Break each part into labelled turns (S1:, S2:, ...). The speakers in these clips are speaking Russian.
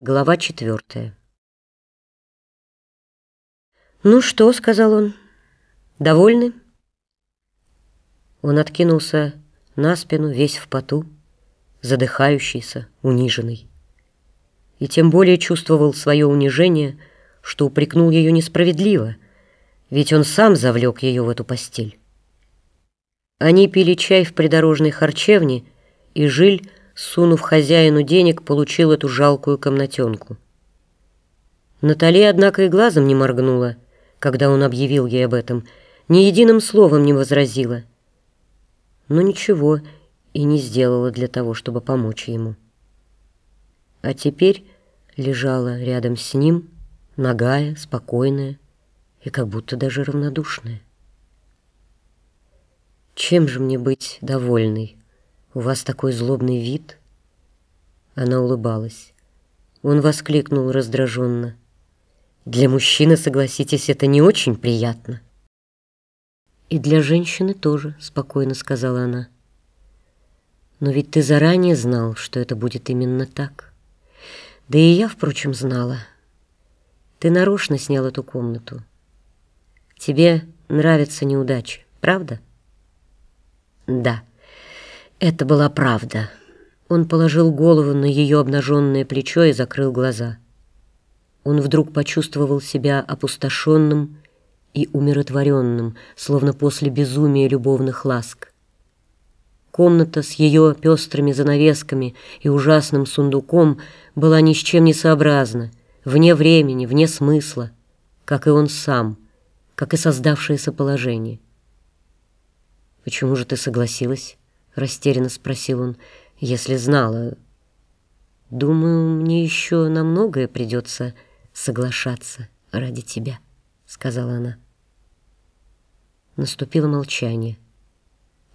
S1: Глава четвертая. «Ну что?» — сказал он. «Довольны?» Он откинулся на спину, весь в поту, задыхающийся, униженный. И тем более чувствовал свое унижение, что упрекнул ее несправедливо, ведь он сам завлек ее в эту постель. Они пили чай в придорожной харчевне, и Жиль сунув хозяину денег, получил эту жалкую комнатенку. Натали, однако, и глазом не моргнула, когда он объявил ей об этом, ни единым словом не возразила. Но ничего и не сделала для того, чтобы помочь ему. А теперь лежала рядом с ним, нагая, спокойная и как будто даже равнодушная. «Чем же мне быть довольной?» «У вас такой злобный вид?» Она улыбалась. Он воскликнул раздраженно. «Для мужчины, согласитесь, это не очень приятно». «И для женщины тоже», — спокойно сказала она. «Но ведь ты заранее знал, что это будет именно так. Да и я, впрочем, знала. Ты нарочно снял эту комнату. Тебе нравятся неудачи, правда?» «Да». Это была правда. Он положил голову на ее обнаженное плечо и закрыл глаза. Он вдруг почувствовал себя опустошенным и умиротворенным, словно после безумия любовных ласк. Комната с ее пестрыми занавесками и ужасным сундуком была ни с чем не сообразна, вне времени, вне смысла, как и он сам, как и создавшееся положение. «Почему же ты согласилась?» Растерянно спросил он, если знала. Думаю, мне еще на многое придется соглашаться ради тебя, сказала она. Наступило молчание,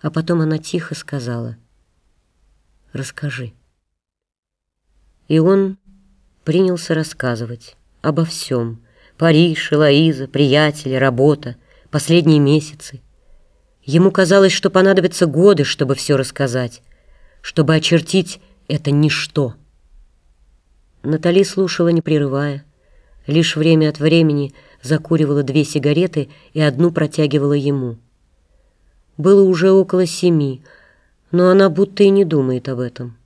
S1: а потом она тихо сказала, расскажи. И он принялся рассказывать обо всем. Париж, Элоиза, приятели, работа, последние месяцы — Ему казалось, что понадобятся годы, чтобы все рассказать, чтобы очертить это ничто. Натали слушала, не прерывая, лишь время от времени закуривала две сигареты и одну протягивала ему. Было уже около семи, но она будто и не думает об этом.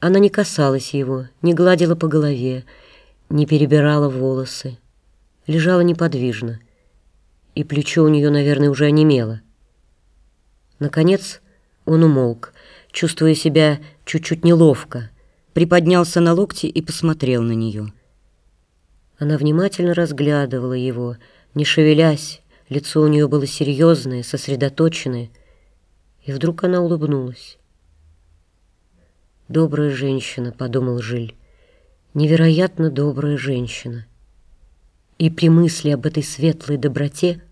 S1: Она не касалась его, не гладила по голове, не перебирала волосы, лежала неподвижно, и плечо у нее, наверное, уже онемело. Наконец он умолк, чувствуя себя чуть-чуть неловко, приподнялся на локти и посмотрел на нее. Она внимательно разглядывала его, не шевелясь, лицо у нее было серьезное, сосредоточенное, и вдруг она улыбнулась. «Добрая женщина», — подумал Жиль, — «невероятно добрая женщина». И при мысли об этой светлой доброте,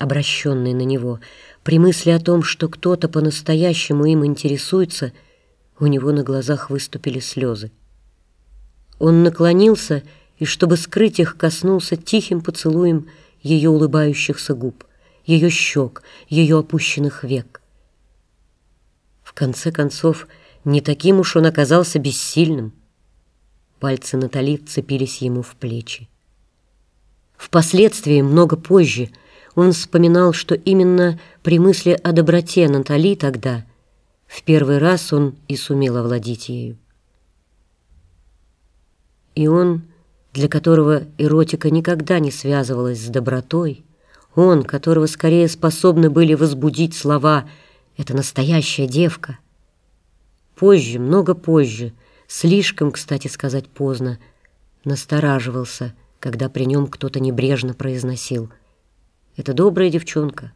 S1: обращенной на него, — при мысли о том, что кто-то по-настоящему им интересуется, у него на глазах выступили слезы. Он наклонился и, чтобы скрыть их, коснулся тихим поцелуем ее улыбающихся губ, ее щек, ее опущенных век. В конце концов, не таким уж он оказался бессильным. Пальцы Натали вцепились ему в плечи. Впоследствии, много позже, он вспоминал, что именно при мысли о доброте Натали тогда в первый раз он и сумел овладеть ею. И он, для которого эротика никогда не связывалась с добротой, он, которого скорее способны были возбудить слова «это настоящая девка», позже, много позже, слишком, кстати сказать, поздно, настораживался, когда при нем кто-то небрежно произносил – это добрая девчонка.